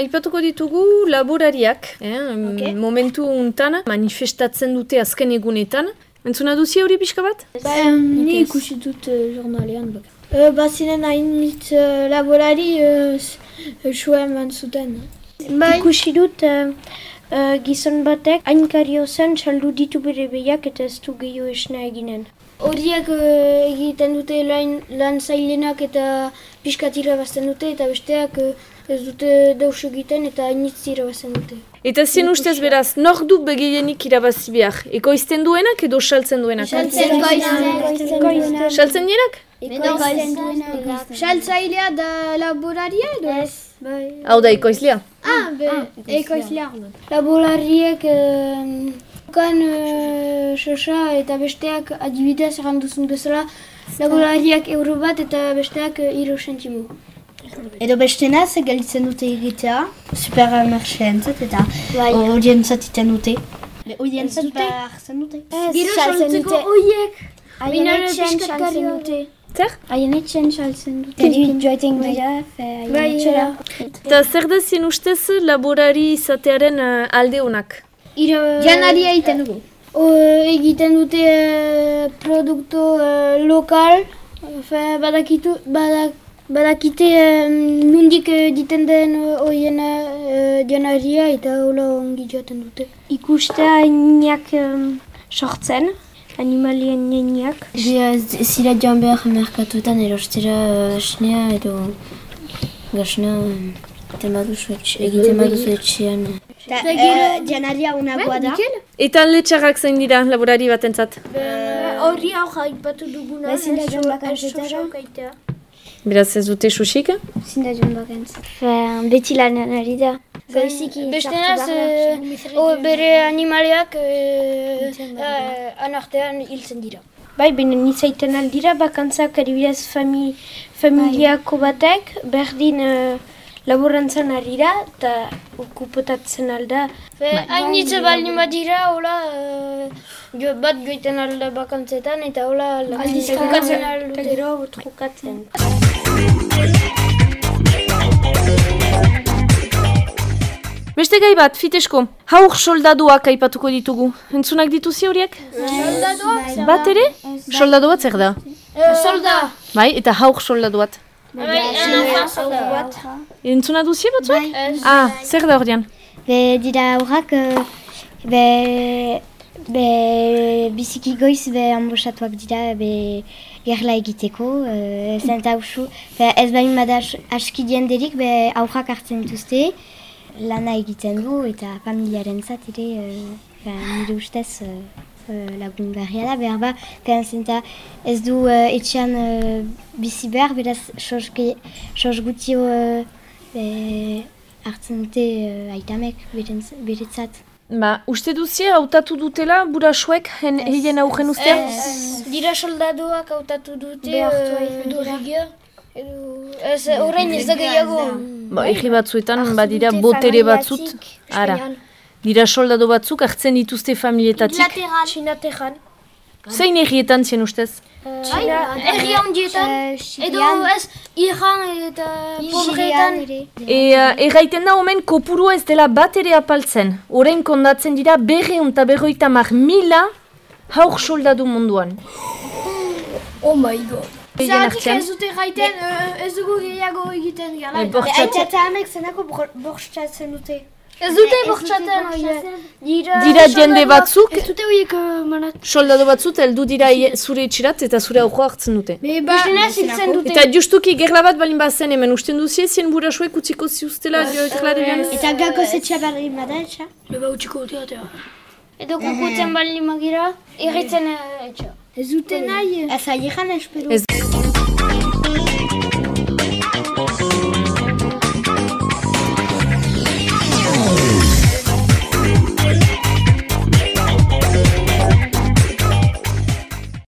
aipatuko ditugu laborariak, eh? Okay. momentu untan manifestatzen dute azken egunetan. Entzuna duzi hori pixka bat? Ba, ni ikusi dut uh, jornalean baka. Uh, ba, ziren hainitz uh, laborari uh, sua eman zuten. Bai. Ikusi dut uh, uh, gizon batek hainkario zen saldu ditu bere behiak eta ez du gehiago esna eginen. Horiek uh, egiten dute lan, lan zailenak eta pixkatira bazten dute eta besteak uh, ez dute deus egiten eta hainitz irabazten dute. Eta zien ustez beraz, nor du begienik irabazi behar? Ekoizten duenak edo saltzen duenak? Saltzen dienak? Saltzailea da laboraria edo ez? Bai. Hau da, ekoizlea. Ah, be, ekoizlea. Laborariek uh, kan xoxa eta besteak adibidez erranduzun bezala laborariak euro bat eta besteak uh, iro sentimu. Edo bestena ze gelditzen dute egitea, supermerxeentzat eta horientzat iten dute. Horientzat ba hartzen dute. Gero saltzeko horiek. Haien etxean saltzen dute. Zer? Haien etxean saltzen dute. Geri joaiten dira, fe Bai, haien etxera. Eta zer da zien ustez laborari izatearen uh, alde honak? Iro, Janaria egiten dugu. O, egiten dute uh, produkto uh, lokal, fe, badakitu, badak, badakite um, nundik egiten den horien uh, janaria eta hola ongi joaten dute. Ikustea hainiak um, sortzen, animalien nieniak. Zira joan behar merkatuetan erostera esnea edo gasna egiten baduzu egiten baduzu etxean. Janaria unagoa da. Eta alde txarrak zein dira laborari batentzat? Horri hau jaipatu duguna. Ezin da joan bakanzetara. Beraz ez dute susik? Zin da joan bakantzat. Beti lanean ari da. Goiziki Bestenaz, uh, o, bere animaleak uh, uh, anartean hiltzen dira. Bai, benen izaiten aldira, bakantzak adibidez fami, familiako batek, berdin uh, laborantzan ari da, eta okupotatzen alda. Fe, hainitze baldin bat dira, hola, uh, jo, bat joiten alda bakantzetan, eta hola, bukatzen Eta aldute. gero trukatzen. Beste gai bat, fitesko. Haur soldaduak aipatuko ditugu. Entzunak dituzi horiek? Bat ere? Soldadu bat zer da? Solda! Bai, eta haur soldadu bat. Bai, solda. Entzuna duzi batzuak? Ah, zer da ordean? Be dira aurrak, be, be biziki goiz be ambosatuak dira be gerla egiteko, uh, zenta usu. Be, ez bain bada as- aski dienderik be aurrak hartzen dituzte, lana egiten du eta familiaren zat ere, be, nire ustez uh, uh, lagungarria da, behar ba, zenta ez du uh, etxean uh, bizi behar, beraz sos, sos gutio uh, be, hartzen dute uh, aitamek beretzat. Ba, uste duzie hautatu dutela burasuek hen hien aurren ustea? Dira soldaduak hautatu dute dorrigia. Edo, ez, orain ez da gehiago. Ba, egi batzuetan badira botere batzut. Ara, dira soldadu batzuk hartzen dituzte familietatik. Txinatejan. Zein egietan zien ustez? Erri handietan. Edo ez, Iran eta pobretan. E, uh, erraiten da omen kopurua ez dela bat ere apaltzen. Orain kondatzen dira berreun eta berroita mar mila haur soldadu munduan. Oh my god. Zeratik ez dute gaiten, ez dugu gehiago egiten gara. Eta zenako bortxatzen dute. Ez dute bortxaten horiek. Dira, Dira jende batzuk, Ez dute horiek manat. soldadu batzut, heldu dira zure itxirat eta zure aurroa hartzen dute. Bestenaz hiltzen dute. Eta justuki gerla bat balin bazen hemen usten duzie, zien burasuek utziko ziustela gerlaren Eta gako zetxea barri bada etxa? Leba utxiko teatea. Edo kukutzen bali magira, irritzen etxea. Ez dute nahi. Ez aieran espero.